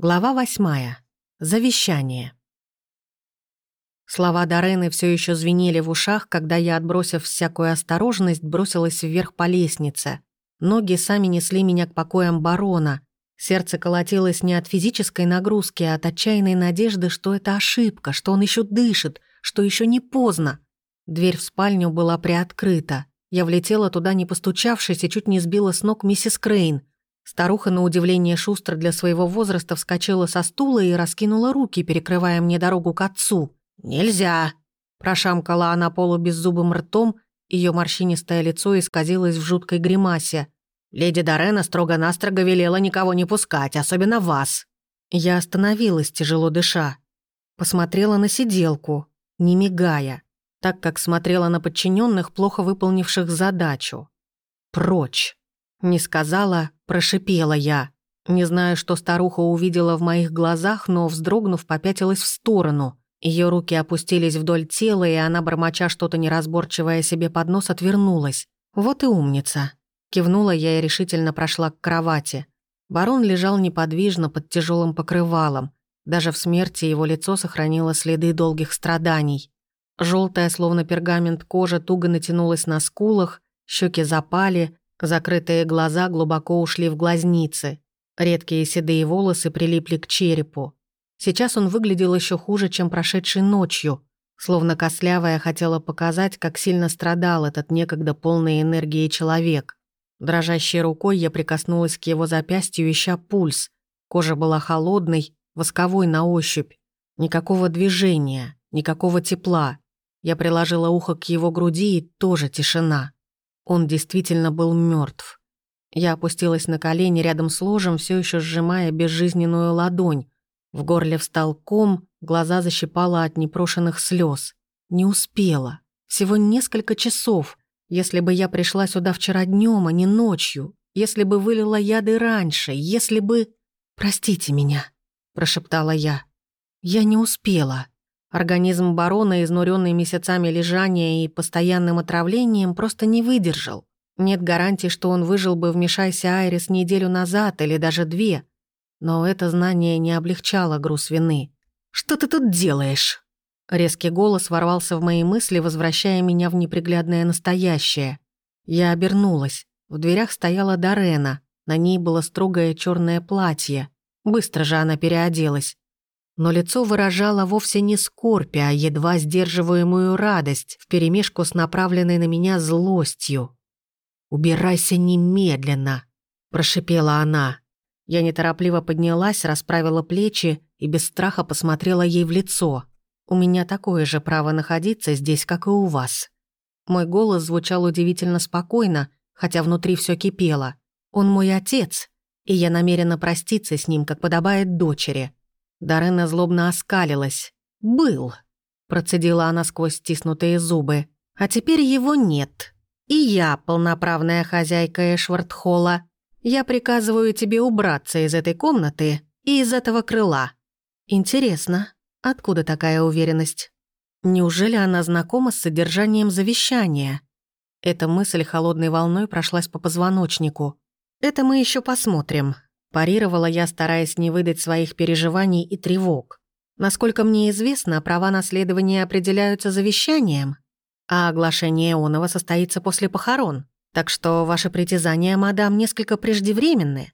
Глава восьмая. Завещание. Слова Дорены все еще звенели в ушах, когда я, отбросив всякую осторожность, бросилась вверх по лестнице. Ноги сами несли меня к покоям барона. Сердце колотилось не от физической нагрузки, а от отчаянной надежды, что это ошибка, что он еще дышит, что еще не поздно. Дверь в спальню была приоткрыта. Я влетела туда, не постучавшись, и чуть не сбила с ног миссис Крейн. Старуха, на удивление шустро для своего возраста, вскочила со стула и раскинула руки, перекрывая мне дорогу к отцу. «Нельзя!» Прошамкала она полубеззубым ртом, ее морщинистое лицо исказилось в жуткой гримасе. «Леди Дорена строго-настрого велела никого не пускать, особенно вас». Я остановилась, тяжело дыша. Посмотрела на сиделку, не мигая, так как смотрела на подчиненных, плохо выполнивших задачу. «Прочь!» Не сказала, прошипела я. Не знаю, что старуха увидела в моих глазах, но, вздрогнув, попятилась в сторону. Ее руки опустились вдоль тела, и она, бормоча что-то неразборчивое себе под нос, отвернулась. «Вот и умница». Кивнула я и решительно прошла к кровати. Барон лежал неподвижно под тяжелым покрывалом. Даже в смерти его лицо сохранило следы долгих страданий. Желтая, словно пергамент кожа, туго натянулась на скулах, щеки запали, Закрытые глаза глубоко ушли в глазницы. Редкие седые волосы прилипли к черепу. Сейчас он выглядел еще хуже, чем прошедшей ночью. Словно кослявая хотела показать, как сильно страдал этот некогда полный энергии человек. Дрожащей рукой я прикоснулась к его запястью, ища пульс. Кожа была холодной, восковой на ощупь. Никакого движения, никакого тепла. Я приложила ухо к его груди, и тоже тишина. Он действительно был мертв. Я опустилась на колени рядом с ложем, все еще сжимая безжизненную ладонь. В горле встал ком, глаза защипала от непрошенных слез. Не успела. Всего несколько часов. Если бы я пришла сюда вчера днем, а не ночью. Если бы вылила яды раньше. Если бы... «Простите меня», — прошептала я. «Я не успела». Организм барона, изнуренный месяцами лежания и постоянным отравлением, просто не выдержал. Нет гарантии, что он выжил бы, вмешайся Айрис неделю назад или даже две. Но это знание не облегчало груз вины. «Что ты тут делаешь?» Резкий голос ворвался в мои мысли, возвращая меня в неприглядное настоящее. Я обернулась. В дверях стояла Дарена. На ней было строгое черное платье. Быстро же она переоделась но лицо выражало вовсе не скорбь, а едва сдерживаемую радость вперемешку с направленной на меня злостью. «Убирайся немедленно!» – прошипела она. Я неторопливо поднялась, расправила плечи и без страха посмотрела ей в лицо. «У меня такое же право находиться здесь, как и у вас». Мой голос звучал удивительно спокойно, хотя внутри все кипело. «Он мой отец, и я намерена проститься с ним, как подобает дочери». Дарена злобно оскалилась. «Был», — процедила она сквозь стиснутые зубы. «А теперь его нет. И я, полноправная хозяйка Эшвардхолла, я приказываю тебе убраться из этой комнаты и из этого крыла». «Интересно, откуда такая уверенность? Неужели она знакома с содержанием завещания?» Эта мысль холодной волной прошлась по позвоночнику. «Это мы еще посмотрим», Парировала я, стараясь не выдать своих переживаний и тревог. Насколько мне известно, права наследования определяются завещанием, а оглашение оного состоится после похорон. Так что ваши притязания, мадам, несколько преждевременны».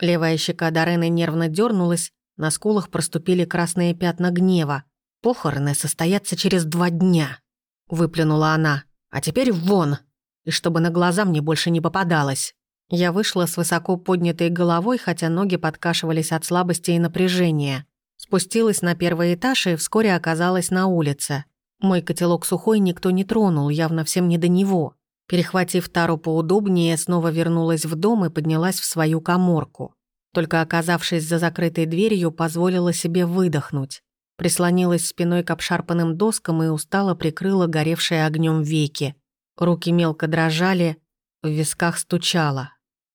Левая щека Дорены нервно дернулась, на скулах проступили красные пятна гнева. «Похороны состоятся через два дня», — выплюнула она. «А теперь вон! И чтобы на глаза мне больше не попадалось». Я вышла с высоко поднятой головой, хотя ноги подкашивались от слабости и напряжения. Спустилась на первый этаж и вскоре оказалась на улице. Мой котелок сухой никто не тронул, явно всем не до него. Перехватив тару поудобнее, снова вернулась в дом и поднялась в свою коморку. Только оказавшись за закрытой дверью, позволила себе выдохнуть. Прислонилась спиной к обшарпанным доскам и устало прикрыла горевшие огнем веки. Руки мелко дрожали, в висках стучало.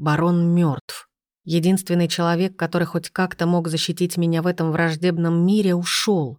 Барон мертв. Единственный человек, который хоть как-то мог защитить меня в этом враждебном мире, ушел.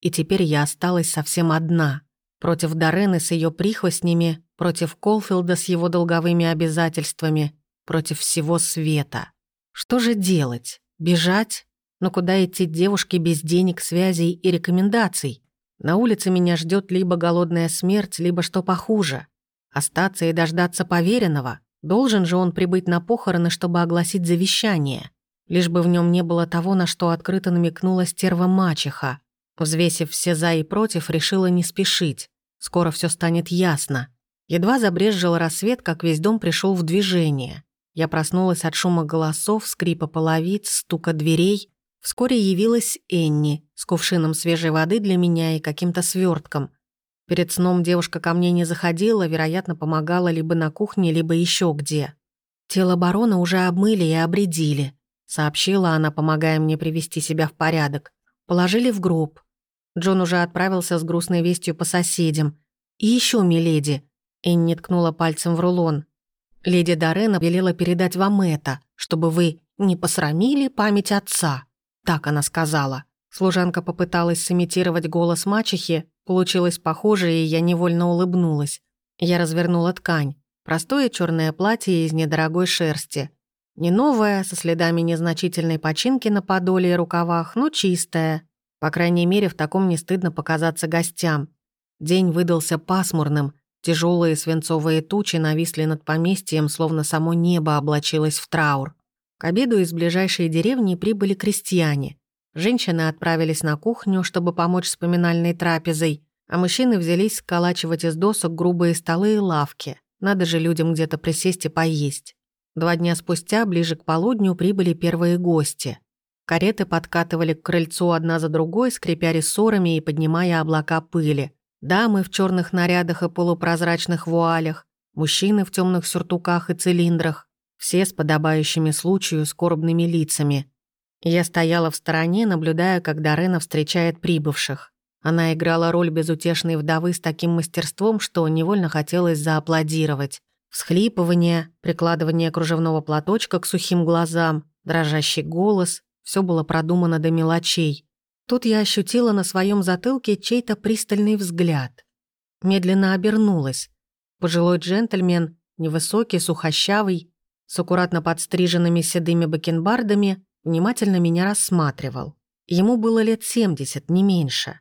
И теперь я осталась совсем одна. Против Дорены с ее прихвостнями, против Колфилда с его долговыми обязательствами, против всего света. Что же делать? Бежать? Но куда идти девушке без денег, связей и рекомендаций? На улице меня ждет либо голодная смерть, либо что похуже. Остаться и дождаться поверенного. Должен же он прибыть на похороны, чтобы огласить завещание. Лишь бы в нем не было того, на что открыто намекнула стерва мачеха. Взвесив все «за» и «против», решила не спешить. Скоро все станет ясно. Едва забрезжил рассвет, как весь дом пришел в движение. Я проснулась от шума голосов, скрипа половиц, стука дверей. Вскоре явилась Энни с кувшином свежей воды для меня и каким-то свертком. Перед сном девушка ко мне не заходила, вероятно, помогала либо на кухне, либо еще где. Тело барона уже обмыли и обредили, сообщила она, помогая мне привести себя в порядок. Положили в гроб. Джон уже отправился с грустной вестью по соседям. И еще, миледи, Энни ткнула пальцем в рулон. «Леди Дорена велела передать вам это, чтобы вы не посрамили память отца». Так она сказала. Служанка попыталась сымитировать голос мачехи, получилось похоже, и я невольно улыбнулась. Я развернула ткань. Простое черное платье из недорогой шерсти. Не новое, со следами незначительной починки на подоле и рукавах, но чистое. По крайней мере, в таком не стыдно показаться гостям. День выдался пасмурным, Тяжелые свинцовые тучи нависли над поместьем, словно само небо облачилось в траур. К обеду из ближайшей деревни прибыли крестьяне. Женщины отправились на кухню, чтобы помочь с поминальной трапезой, а мужчины взялись сколачивать из досок грубые столы и лавки. Надо же людям где-то присесть и поесть. Два дня спустя, ближе к полудню, прибыли первые гости. Кареты подкатывали к крыльцу одна за другой, скрипя рессорами и поднимая облака пыли. Дамы в черных нарядах и полупрозрачных вуалях, мужчины в темных сюртуках и цилиндрах, все с подобающими случаю скорбными лицами. Я стояла в стороне, наблюдая, как Дорена встречает прибывших. Она играла роль безутешной вдовы с таким мастерством, что невольно хотелось зааплодировать. Всхлипывание, прикладывание кружевного платочка к сухим глазам, дрожащий голос — все было продумано до мелочей. Тут я ощутила на своем затылке чей-то пристальный взгляд. Медленно обернулась. Пожилой джентльмен, невысокий, сухощавый, с аккуратно подстриженными седыми бакенбардами, внимательно меня рассматривал. Ему было лет 70, не меньше.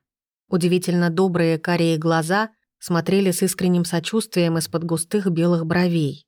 Удивительно добрые карие глаза смотрели с искренним сочувствием из-под густых белых бровей.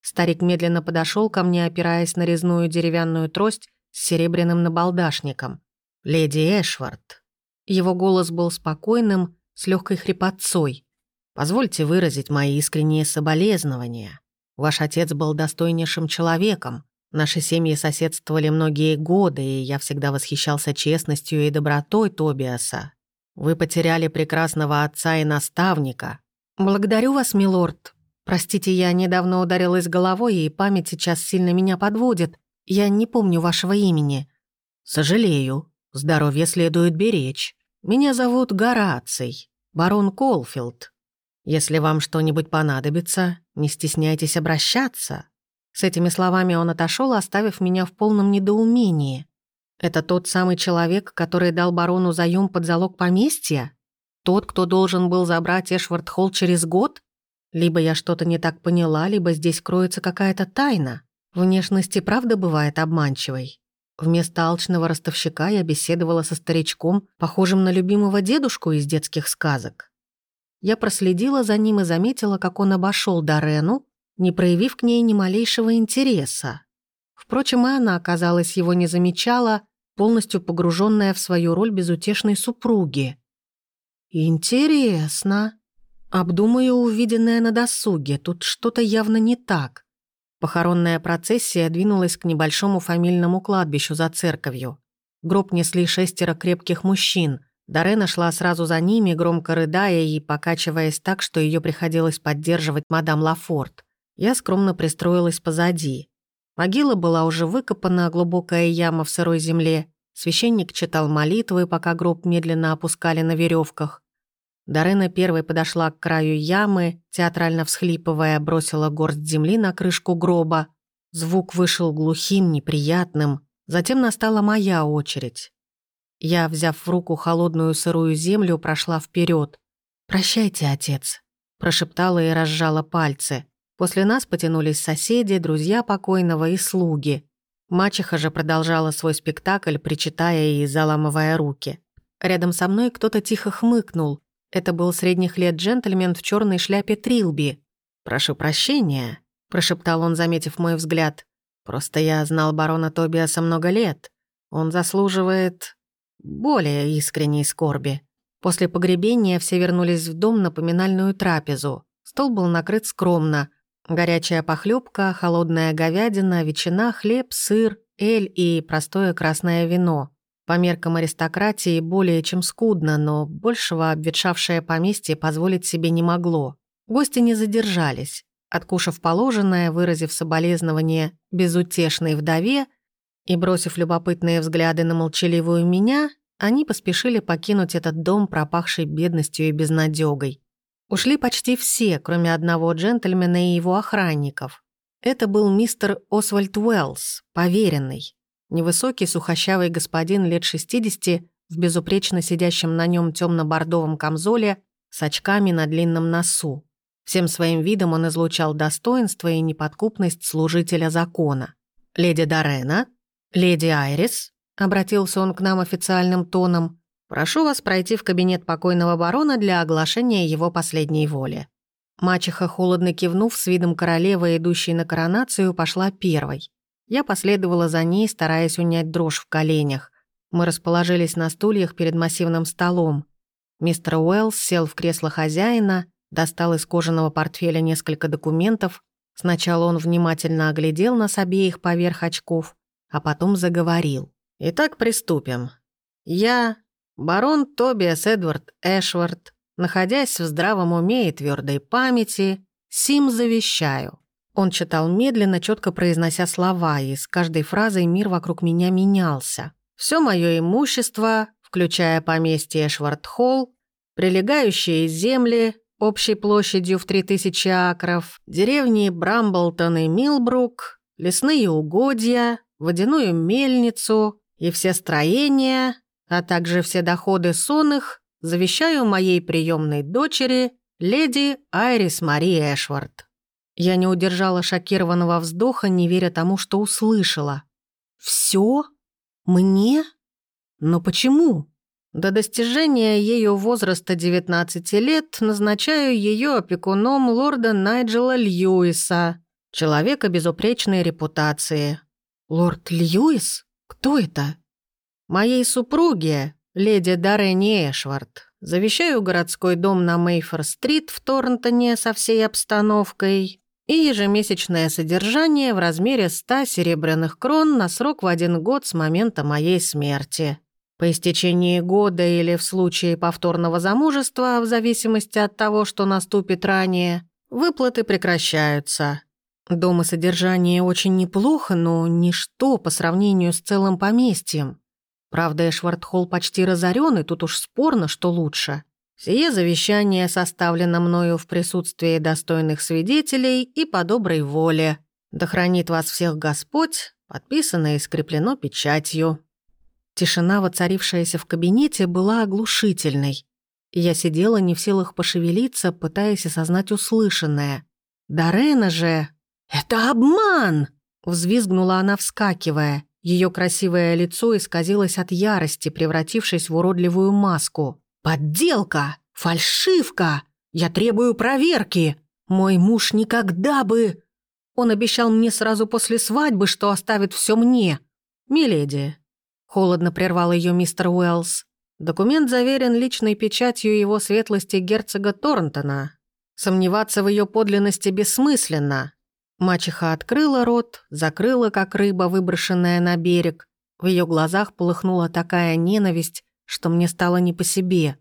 Старик медленно подошел ко мне, опираясь на резную деревянную трость с серебряным набалдашником леди Эшвард». Его голос был спокойным, с легкой хрипотцой. «Позвольте выразить мои искренние соболезнования. Ваш отец был достойнейшим человеком. Наши семьи соседствовали многие годы, и я всегда восхищался честностью и добротой Тобиаса. Вы потеряли прекрасного отца и наставника». «Благодарю вас, милорд. Простите, я недавно ударилась головой, и память сейчас сильно меня подводит. Я не помню вашего имени». «Сожалею», Здоровье следует беречь. Меня зовут Гораций, барон Колфилд. Если вам что-нибудь понадобится, не стесняйтесь обращаться». С этими словами он отошел, оставив меня в полном недоумении. «Это тот самый человек, который дал барону заем под залог поместья? Тот, кто должен был забрать Эшвард-Холл через год? Либо я что-то не так поняла, либо здесь кроется какая-то тайна. Внешность и правда бывает обманчивой. Вместо алчного ростовщика я беседовала со старичком, похожим на любимого дедушку из детских сказок. Я проследила за ним и заметила, как он обошел Дорену, не проявив к ней ни малейшего интереса. Впрочем, и она, казалось, его не замечала, полностью погруженная в свою роль безутешной супруги. «Интересно. Обдумаю увиденное на досуге, тут что-то явно не так. Похоронная процессия двинулась к небольшому фамильному кладбищу за церковью. Гроб несли шестеро крепких мужчин. Дарена шла сразу за ними, громко рыдая и покачиваясь так, что ее приходилось поддерживать мадам Лафорт. Я скромно пристроилась позади. Могила была уже выкопана, глубокая яма в сырой земле. Священник читал молитвы, пока гроб медленно опускали на веревках. Дарена первой подошла к краю ямы, театрально всхлипывая, бросила горсть земли на крышку гроба. Звук вышел глухим, неприятным. Затем настала моя очередь. Я, взяв в руку холодную сырую землю, прошла вперед. «Прощайте, отец», – прошептала и разжала пальцы. После нас потянулись соседи, друзья покойного и слуги. Мачеха же продолжала свой спектакль, причитая и заламывая руки. Рядом со мной кто-то тихо хмыкнул. Это был средних лет джентльмен в черной шляпе Трилби. «Прошу прощения», — прошептал он, заметив мой взгляд. «Просто я знал барона Тобиаса много лет. Он заслуживает более искренней скорби». После погребения все вернулись в дом на поминальную трапезу. Стол был накрыт скромно. Горячая похлебка, холодная говядина, ветчина, хлеб, сыр, эль и простое красное вино. По меркам аристократии более чем скудно, но большего обветшавшее поместье позволить себе не могло. Гости не задержались. Откушав положенное, выразив соболезнование безутешной вдове и бросив любопытные взгляды на молчаливую меня, они поспешили покинуть этот дом, пропахший бедностью и безнадёгой. Ушли почти все, кроме одного джентльмена и его охранников. Это был мистер Освальд Уэллс, поверенный. Невысокий сухощавый господин лет 60 в безупречно сидящем на нем темно-бордовом камзоле с очками на длинном носу. Всем своим видом он излучал достоинство и неподкупность служителя закона. «Леди Дорена? Леди Айрис?» — обратился он к нам официальным тоном. «Прошу вас пройти в кабинет покойного барона для оглашения его последней воли». Мачеха, холодно кивнув, с видом королевы, идущей на коронацию, пошла первой. Я последовала за ней, стараясь унять дрожь в коленях. Мы расположились на стульях перед массивным столом. Мистер Уэллс сел в кресло хозяина, достал из кожаного портфеля несколько документов. Сначала он внимательно оглядел нас обеих поверх очков, а потом заговорил. «Итак, приступим. Я, барон Тобиас Эдвард Эшвард, находясь в здравом уме и твердой памяти, сим завещаю». Он читал медленно, четко произнося слова, и с каждой фразой мир вокруг меня менялся. Все мое имущество, включая поместье Эшвард-Холл, прилегающие земли общей площадью в 3000 акров, деревни Брамблтон и Милбрук, лесные угодья, водяную мельницу и все строения, а также все доходы сонных, завещаю моей приемной дочери, леди Айрис Мари Эшвард. Я не удержала шокированного вздоха, не веря тому, что услышала. «Всё? Мне? Но почему?» До достижения ее возраста 19 лет назначаю ее опекуном лорда Найджела Льюиса, человека безупречной репутации. «Лорд Льюис? Кто это?» «Моей супруге, леди Дарренни Эшвард. Завещаю городской дом на Мейфор-стрит в Торнтоне со всей обстановкой и ежемесячное содержание в размере 100 серебряных крон на срок в один год с момента моей смерти. По истечении года или в случае повторного замужества, в зависимости от того, что наступит ранее, выплаты прекращаются. Дом и содержание очень неплохо, но ничто по сравнению с целым поместьем. Правда, Эшвардхолл почти разорен, и тут уж спорно, что лучше. Сие завещание составлено мною в присутствии достойных свидетелей и по доброй воле. Да хранит вас всех Господь, подписано и скреплено печатью». Тишина, воцарившаяся в кабинете, была оглушительной. Я сидела не в силах пошевелиться, пытаясь осознать услышанное. «Дарена же!» «Это обман!» — взвизгнула она, вскакивая. Ее красивое лицо исказилось от ярости, превратившись в уродливую маску. Подделка! Фальшивка! Я требую проверки! Мой муж никогда бы... Он обещал мне сразу после свадьбы, что оставит все мне. Миледи. Холодно прервал ее мистер Уэллс. Документ заверен личной печатью его светлости герцога Торнтона. Сомневаться в ее подлинности бессмысленно. Мачеха открыла рот, закрыла, как рыба, выброшенная на берег. В ее глазах полыхнула такая ненависть, что мне стало не по себе.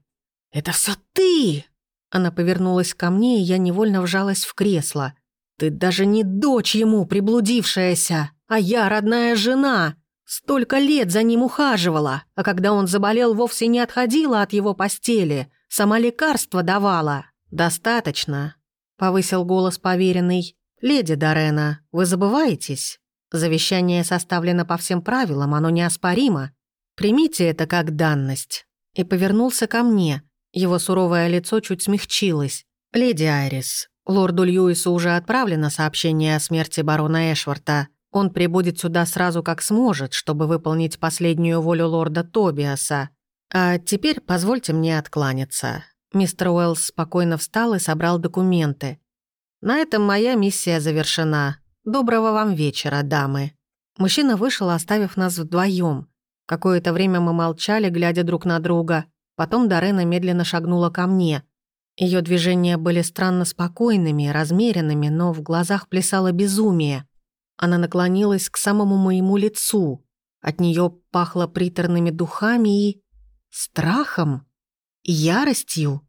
«Это все ты!» Она повернулась ко мне, и я невольно вжалась в кресло. «Ты даже не дочь ему, приблудившаяся, а я родная жена. Столько лет за ним ухаживала, а когда он заболел, вовсе не отходила от его постели, сама лекарство давала. Достаточно», — повысил голос поверенный. «Леди Дорена, вы забываетесь? Завещание составлено по всем правилам, оно неоспоримо. Примите это как данность». И повернулся ко мне. Его суровое лицо чуть смягчилось. «Леди Айрис, лорду Льюису уже отправлено сообщение о смерти барона Эшварта. Он прибудет сюда сразу как сможет, чтобы выполнить последнюю волю лорда Тобиаса. А теперь позвольте мне откланяться. Мистер Уэллс спокойно встал и собрал документы. На этом моя миссия завершена. Доброго вам вечера, дамы. Мужчина вышел, оставив нас вдвоем. Какое-то время мы молчали, глядя друг на друга. Потом Дарена медленно шагнула ко мне. Ее движения были странно спокойными, размеренными, но в глазах плясало безумие. Она наклонилась к самому моему лицу. От нее пахло приторными духами и... страхом. Яростью.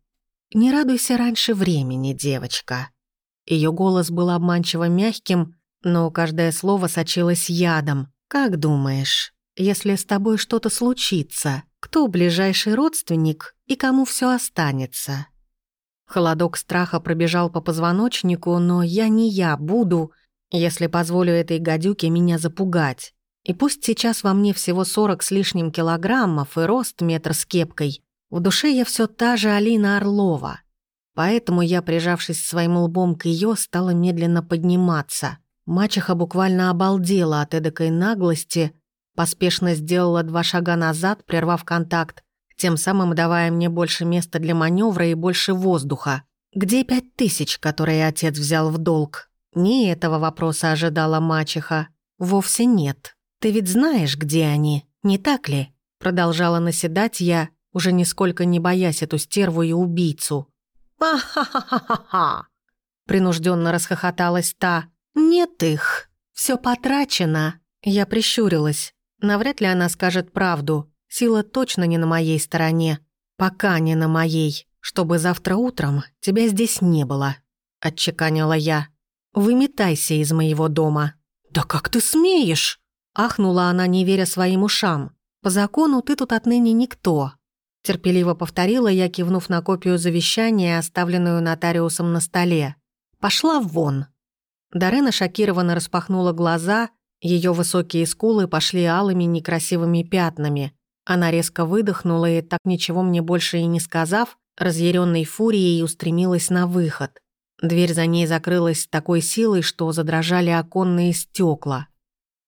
«Не радуйся раньше времени, девочка». Ее голос был обманчиво мягким, но каждое слово сочилось ядом. «Как думаешь, если с тобой что-то случится, кто ближайший родственник и кому все останется?» Холодок страха пробежал по позвоночнику, но я не я буду если позволю этой гадюке меня запугать. И пусть сейчас во мне всего сорок с лишним килограммов и рост метр с кепкой, в душе я все та же Алина Орлова. Поэтому я, прижавшись своим лбом к ее, стала медленно подниматься. Мачеха буквально обалдела от эдакой наглости, поспешно сделала два шага назад, прервав контакт, тем самым давая мне больше места для маневра и больше воздуха. «Где пять тысяч, которые отец взял в долг?» Не этого вопроса ожидала мачеха. Вовсе нет. Ты ведь знаешь, где они, не так ли? Продолжала наседать я, уже нисколько не боясь эту стерву и убийцу. «Ха-ха-ха-ха-ха!» Принужденно расхохоталась та. «Нет их. Все потрачено». Я прищурилась. Навряд ли она скажет правду. Сила точно не на моей стороне. Пока не на моей. Чтобы завтра утром тебя здесь не было. Отчеканила я. Выметайся из моего дома». «Да как ты смеешь?» Ахнула она, не веря своим ушам. «По закону ты тут отныне никто». Терпеливо повторила я, кивнув на копию завещания, оставленную нотариусом на столе. «Пошла вон». Дарена шокированно распахнула глаза, ее высокие скулы пошли алыми некрасивыми пятнами. Она резко выдохнула и, так ничего мне больше и не сказав, разъяренной фурией устремилась на выход. Дверь за ней закрылась с такой силой, что задрожали оконные стекла.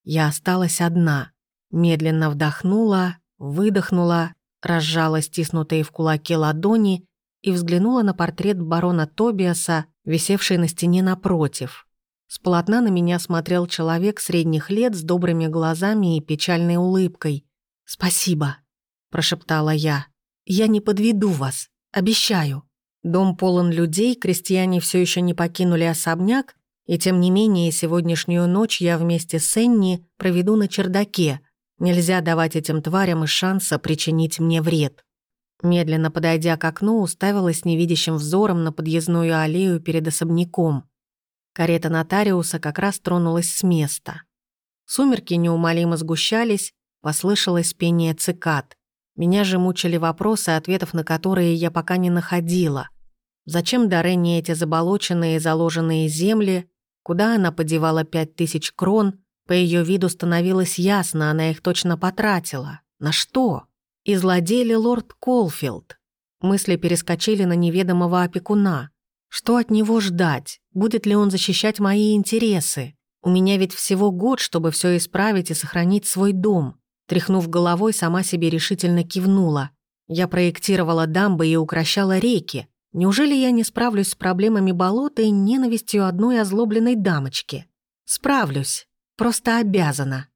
Я осталась одна. Медленно вдохнула, выдохнула, разжала стиснутые в кулаке ладони и взглянула на портрет барона Тобиаса, висевший на стене напротив. С полотна на меня смотрел человек средних лет с добрыми глазами и печальной улыбкой. «Спасибо», – прошептала я. «Я не подведу вас, обещаю». Дом полон людей, крестьяне все еще не покинули особняк, и тем не менее сегодняшнюю ночь я вместе с Энни проведу на чердаке. Нельзя давать этим тварям и шанса причинить мне вред. Медленно подойдя к окну, уставилась невидящим взором на подъездную аллею перед особняком. Карета нотариуса как раз тронулась с места. Сумерки неумолимо сгущались, послышалось пение цикад. Меня же мучили вопросы, ответов на которые я пока не находила. Зачем Дорене эти заболоченные и заложенные земли? Куда она подевала пять тысяч крон? По ее виду становилось ясно, она их точно потратила. На что? И злодей лорд Колфилд? Мысли перескочили на неведомого опекуна. Что от него ждать? Будет ли он защищать мои интересы? У меня ведь всего год, чтобы все исправить и сохранить свой дом. Тряхнув головой, сама себе решительно кивнула. Я проектировала дамбы и укращала реки. Неужели я не справлюсь с проблемами болота и ненавистью одной озлобленной дамочки? Справлюсь. Просто обязана.